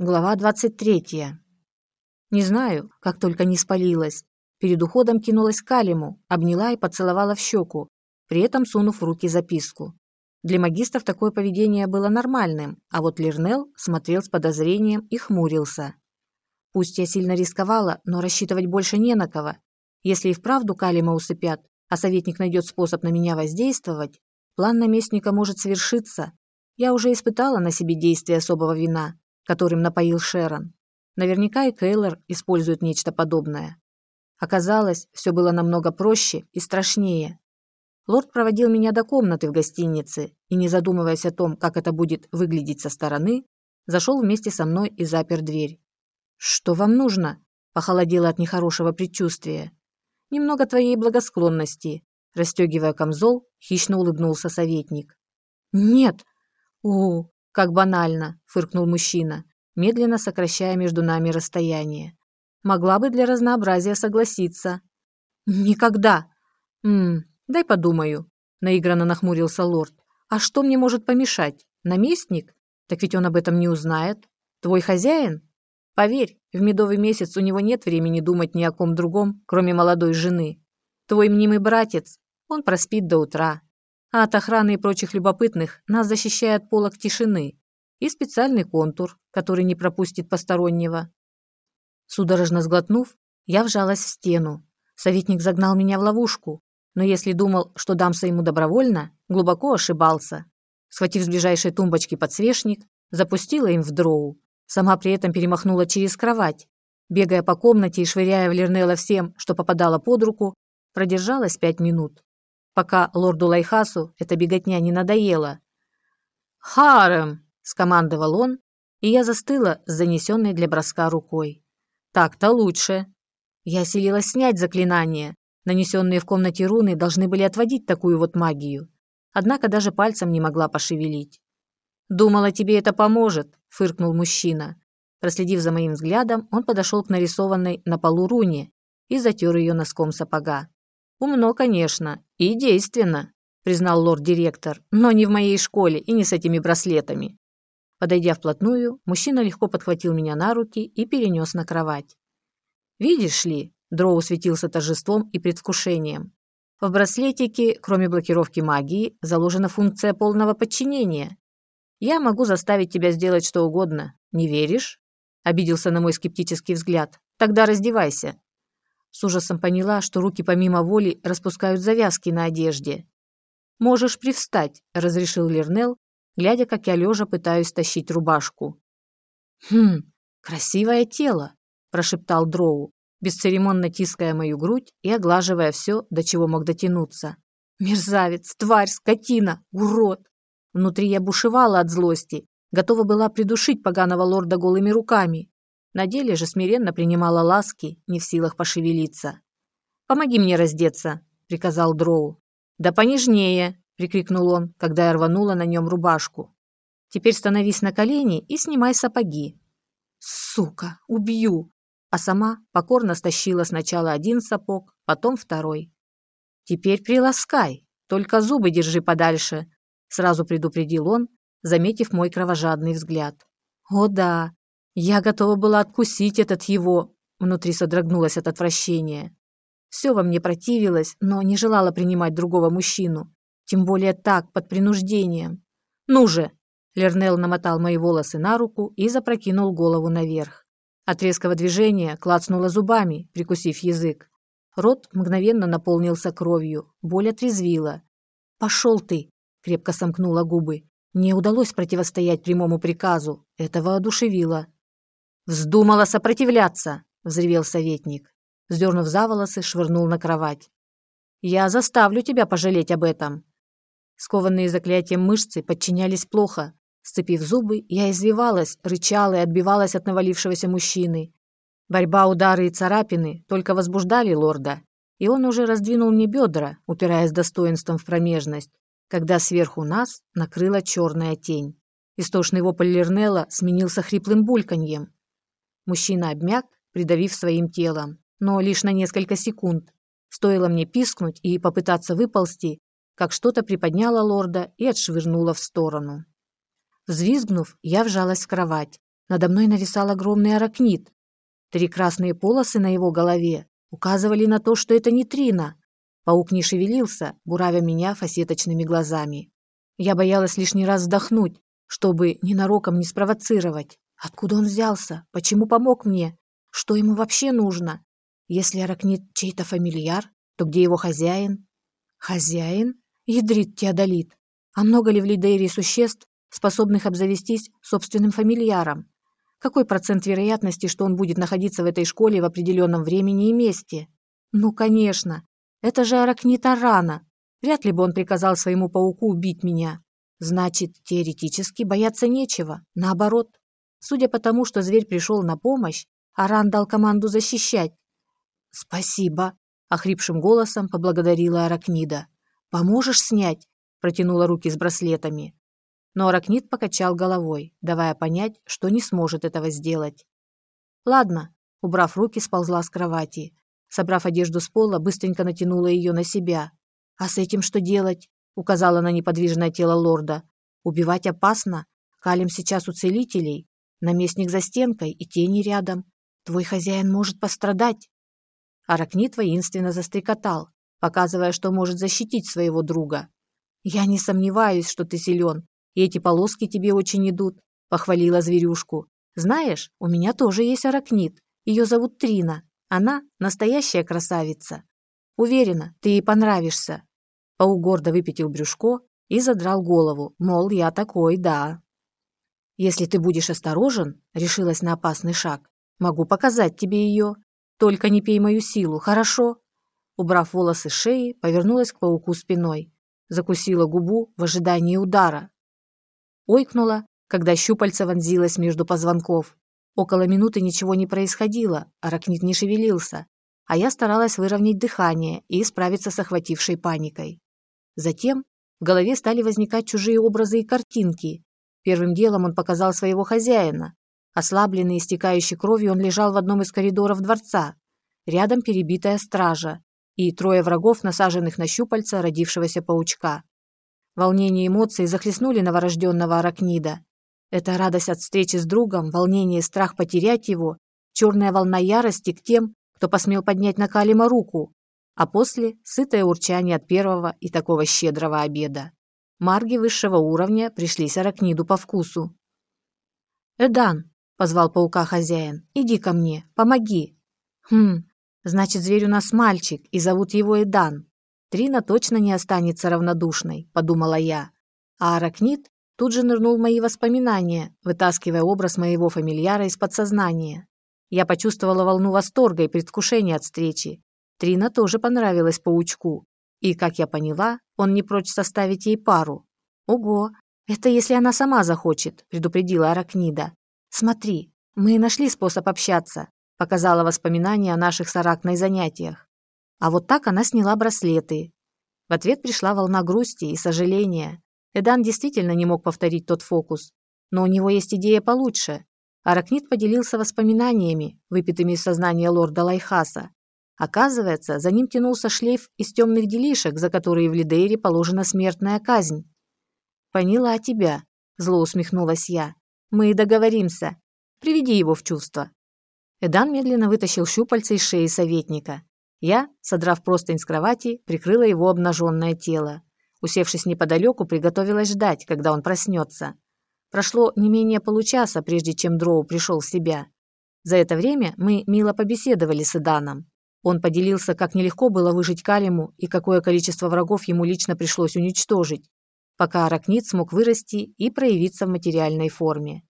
Глава 23. Не знаю, как только не спалилась. Перед уходом кинулась к Алиму, обняла и поцеловала в щеку, при этом сунув в руки записку. Для магистров такое поведение было нормальным, а вот Лернел смотрел с подозрением и хмурился. Пусть я сильно рисковала, но рассчитывать больше не на кого. Если и вправду Калима усыпят, а советник найдет способ на меня воздействовать, план наместника может свершиться. Я уже испытала на себе действие особого вина, которым напоил Шерон. Наверняка и Кейлор использует нечто подобное. Оказалось, все было намного проще и страшнее. Лорд проводил меня до комнаты в гостинице и, не задумываясь о том, как это будет выглядеть со стороны, зашел вместе со мной и запер дверь. «Что вам нужно?» – похолодело от нехорошего предчувствия. «Немного твоей благосклонности», – расстегивая камзол, хищно улыбнулся советник. «Нет!» «У, как банально!» – фыркнул мужчина, медленно сокращая между нами расстояние. «Могла бы для разнообразия согласиться». «Никогда!» «Ммм, дай подумаю», – наигранно нахмурился лорд. «А что мне может помешать? Наместник? Так ведь он об этом не узнает. Твой хозяин?» Поверь, в медовый месяц у него нет времени думать ни о ком другом, кроме молодой жены. Твой мнимый братец, он проспит до утра. А от охраны и прочих любопытных нас защищает полог тишины и специальный контур, который не пропустит постороннего. Судорожно сглотнув, я вжалась в стену. Советник загнал меня в ловушку, но если думал, что дамся ему добровольно, глубоко ошибался. Схватив с ближайшей тумбочки подсвечник, запустила им в дроу Сама при этом перемахнула через кровать. Бегая по комнате и швыряя в Лернелла всем, что попадало под руку, продержалась пять минут. Пока лорду Лайхасу эта беготня не надоела. «Харем!» – скомандовал он, и я застыла с занесенной для броска рукой. «Так-то лучше!» Я селилась снять заклинание. Нанесенные в комнате руны должны были отводить такую вот магию. Однако даже пальцем не могла пошевелить. «Думала, тебе это поможет», – фыркнул мужчина. Проследив за моим взглядом, он подошел к нарисованной на полу руне и затер ее носком сапога. «Умно, конечно, и действенно», – признал лорд-директор, «но не в моей школе и не с этими браслетами». Подойдя вплотную, мужчина легко подхватил меня на руки и перенес на кровать. «Видишь ли», – Дроу светился торжеством и предвкушением, в браслетике, кроме блокировки магии, заложена функция полного подчинения. Я могу заставить тебя сделать что угодно. Не веришь?» Обиделся на мой скептический взгляд. «Тогда раздевайся». С ужасом поняла, что руки помимо воли распускают завязки на одежде. «Можешь привстать», – разрешил Лернел, глядя, как я лежа пытаюсь тащить рубашку. «Хм, красивое тело», – прошептал Дроу, бесцеремонно тиская мою грудь и оглаживая все, до чего мог дотянуться. «Мерзавец, тварь, скотина, урод!» Внутри я бушевала от злости, готова была придушить поганого лорда голыми руками. На деле же смиренно принимала ласки, не в силах пошевелиться. «Помоги мне раздеться», — приказал Дроу. «Да понежнее», — прикрикнул он, когда я рванула на нем рубашку. «Теперь становись на колени и снимай сапоги». «Сука, убью!» А сама покорно стащила сначала один сапог, потом второй. «Теперь приласкай, только зубы держи подальше, Сразу предупредил он, заметив мой кровожадный взгляд. О да, я готова была откусить этот его. Внутри содрогнулась от отвращения. Все во мне противилось, но не желала принимать другого мужчину. Тем более так, под принуждением. «Ну же!» Лернел намотал мои волосы на руку и запрокинул голову наверх. От резкого движения клацнула зубами, прикусив язык. Рот мгновенно наполнился кровью, боль отрезвила. «Пошел ты!» крепко сомкнула губы. Не удалось противостоять прямому приказу. Это воодушевило. «Вздумала сопротивляться!» – взревел советник. Сдернув за волосы, швырнул на кровать. «Я заставлю тебя пожалеть об этом!» Скованные заклятием мышцы подчинялись плохо. Сцепив зубы, я извивалась, рычала и отбивалась от навалившегося мужчины. Борьба, удары и царапины только возбуждали лорда, и он уже раздвинул мне бедра, упираясь достоинством в промежность когда сверху нас накрыла черная тень. Истошный вопль Лернелла сменился хриплым бульканьем. Мужчина обмяк, придавив своим телом, но лишь на несколько секунд. Стоило мне пискнуть и попытаться выползти, как что-то приподняло лорда и отшвырнуло в сторону. Взвизгнув, я вжалась в кровать, надо мной нависал огромный аракнит. Три красные полосы на его голове указывали на то, что это не Трина. Паук не шевелился, буравя меня фасеточными глазами. Я боялась лишний раз вдохнуть, чтобы ненароком не спровоцировать. Откуда он взялся? Почему помог мне? Что ему вообще нужно? Если аракнит чей-то фамильяр, то где его хозяин? Хозяин? Ядрит Теодолит. А много ли в Лидейре существ, способных обзавестись собственным фамильяром? Какой процент вероятности, что он будет находиться в этой школе в определенном времени и месте? Ну, конечно. Это же аракнит Арана. Вряд ли бы он приказал своему пауку убить меня. Значит, теоретически бояться нечего. Наоборот. Судя по тому, что зверь пришел на помощь, Аран дал команду защищать. «Спасибо», — охрипшим голосом поблагодарила Аракнида. «Поможешь снять?» — протянула руки с браслетами. Но Аракнид покачал головой, давая понять, что не сможет этого сделать. «Ладно», — убрав руки, сползла с кровати. Собрав одежду с пола, быстренько натянула ее на себя. «А с этим что делать?» — указала на неподвижное тело лорда. «Убивать опасно. Калим сейчас у целителей. Наместник за стенкой и тени рядом. Твой хозяин может пострадать». Аракнит воинственно застрекотал, показывая, что может защитить своего друга. «Я не сомневаюсь, что ты силен, и эти полоски тебе очень идут», — похвалила зверюшку. «Знаешь, у меня тоже есть аракнит. Ее зовут Трина. Она настоящая красавица. Уверена, ты ей понравишься». Паук гордо выпятил брюшко и задрал голову, мол, я такой, да. «Если ты будешь осторожен», — решилась на опасный шаг, «могу показать тебе ее. Только не пей мою силу, хорошо?» Убрав волосы с шеи, повернулась к пауку спиной. Закусила губу в ожидании удара. Ойкнула, когда щупальце вонзилось между позвонков. Около минуты ничего не происходило, аракнит не шевелился, а я старалась выровнять дыхание и справиться с охватившей паникой. Затем в голове стали возникать чужие образы и картинки. Первым делом он показал своего хозяина. Ослабленный и истекающий кровью, он лежал в одном из коридоров дворца. Рядом перебитая стража и трое врагов, насаженных на щупальца родившегося паучка. Волнение и эмоции захлестнули новорожденного аракнида. Это радость от встречи с другом, волнение и страх потерять его, черная волна ярости к тем, кто посмел поднять на Калима руку, а после – сытое урчание от первого и такого щедрого обеда. Марги высшего уровня пришлись аракниду по вкусу. «Эдан», – позвал паука хозяин, – «иди ко мне, помоги». «Хм, Значит, зверь у нас мальчик, и зовут его Эдан. Трина точно не останется равнодушной, подумала я. А Аракнит тут же нырнул в мои воспоминания, вытаскивая образ моего фамильяра из подсознания. Я почувствовала волну восторга и предвкушения от встречи. Трина тоже понравилась паучку. И, как я поняла, он не прочь составить ей пару. «Ого, это если она сама захочет», – предупредила Аракнида. «Смотри, мы нашли способ общаться показала воспоминания о наших с занятиях. А вот так она сняла браслеты. В ответ пришла волна грусти и сожаления. Эдан действительно не мог повторить тот фокус. Но у него есть идея получше. Аракнид поделился воспоминаниями, выпитыми из сознания лорда Лайхаса. Оказывается, за ним тянулся шлейф из темных делишек, за которые в Лидейре положена смертная казнь. «Поняла тебя», – зло усмехнулась я. «Мы и договоримся. Приведи его в чувство». Эдан медленно вытащил щупальца из шеи советника. Я, содрав простынь с кровати, прикрыла его обнаженное тело. Усевшись неподалеку, приготовилась ждать, когда он проснется. Прошло не менее получаса, прежде чем Дроу пришел в себя. За это время мы мило побеседовали с Эданом. Он поделился, как нелегко было выжить Калиму и какое количество врагов ему лично пришлось уничтожить, пока Аракнит смог вырасти и проявиться в материальной форме.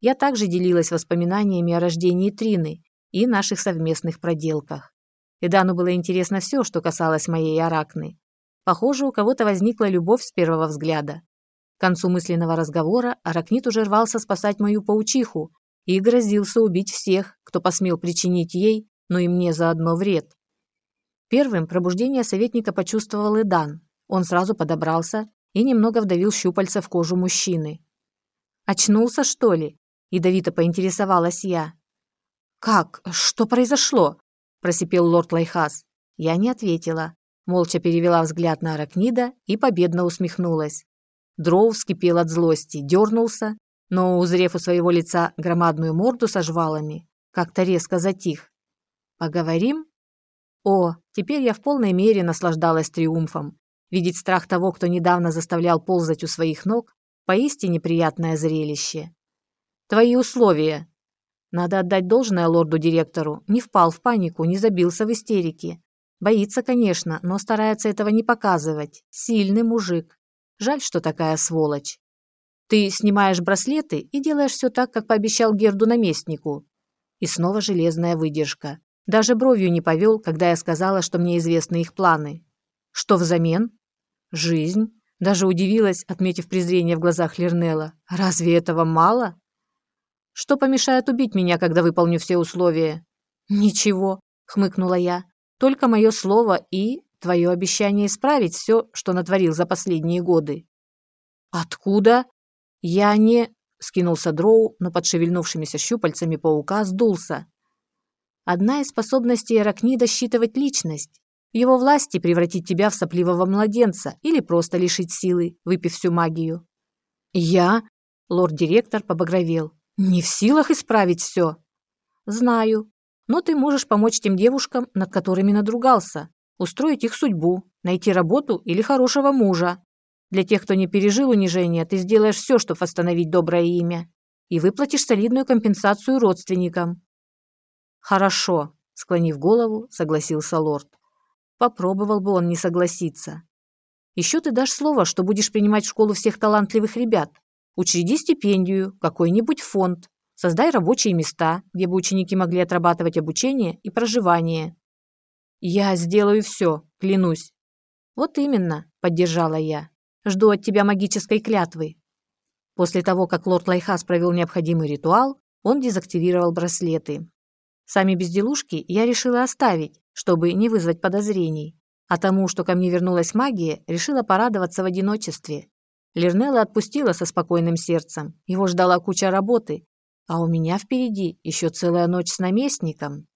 Я также делилась воспоминаниями о рождении Трины и наших совместных проделках. Эдану было интересно все, что касалось моей Аракны. Похоже, у кого-то возникла любовь с первого взгляда. К концу мысленного разговора Аракнит уже рвался спасать мою паучиху и грозился убить всех, кто посмел причинить ей, но и мне заодно вред. Первым пробуждение советника почувствовал Эдан. Он сразу подобрался и немного вдавил щупальца в кожу мужчины. «Очнулся, что ли?» Ядовито поинтересовалась я. «Как? Что произошло?» – просипел лорд Лайхас. Я не ответила. Молча перевела взгляд на Аракнида и победно усмехнулась. Дроу вскипел от злости, дернулся, но, узрев у своего лица громадную морду со жвалами, как-то резко затих. «Поговорим?» О, теперь я в полной мере наслаждалась триумфом. Видеть страх того, кто недавно заставлял ползать у своих ног, поистине приятное зрелище. Твои условия. Надо отдать должное лорду-директору. Не впал в панику, не забился в истерике. Боится, конечно, но старается этого не показывать. Сильный мужик. Жаль, что такая сволочь. Ты снимаешь браслеты и делаешь все так, как пообещал Герду-наместнику. И снова железная выдержка. Даже бровью не повел, когда я сказала, что мне известны их планы. Что взамен? Жизнь. Даже удивилась, отметив презрение в глазах Лернелла. Разве этого мало? Что помешает убить меня, когда выполню все условия? Ничего, хмыкнула я. Только мое слово и твое обещание исправить все, что натворил за последние годы. Откуда? Я не... Скинулся Дроу, но под шевельнувшимися щупальцами паука сдулся. Одна из способностей Аракнида – считывать личность. В его власти превратить тебя в сопливого младенца или просто лишить силы, выпив всю магию. Я, лорд-директор, побагровел. Не в силах исправить все. Знаю. Но ты можешь помочь тем девушкам, над которыми надругался, устроить их судьбу, найти работу или хорошего мужа. Для тех, кто не пережил унижение, ты сделаешь все, чтобы восстановить доброе имя. И выплатишь солидную компенсацию родственникам. Хорошо, склонив голову, согласился лорд. Попробовал бы он не согласиться. Еще ты дашь слово, что будешь принимать в школу всех талантливых ребят. Учреди стипендию, какой-нибудь фонд. Создай рабочие места, где бы ученики могли отрабатывать обучение и проживание. Я сделаю все, клянусь. Вот именно, поддержала я. Жду от тебя магической клятвы. После того, как лорд Лайхас провел необходимый ритуал, он дезактивировал браслеты. Сами безделушки я решила оставить, чтобы не вызвать подозрений. А тому, что ко мне вернулась магия, решила порадоваться в одиночестве. Лернелла отпустила со спокойным сердцем. Его ждала куча работы. А у меня впереди еще целая ночь с наместником.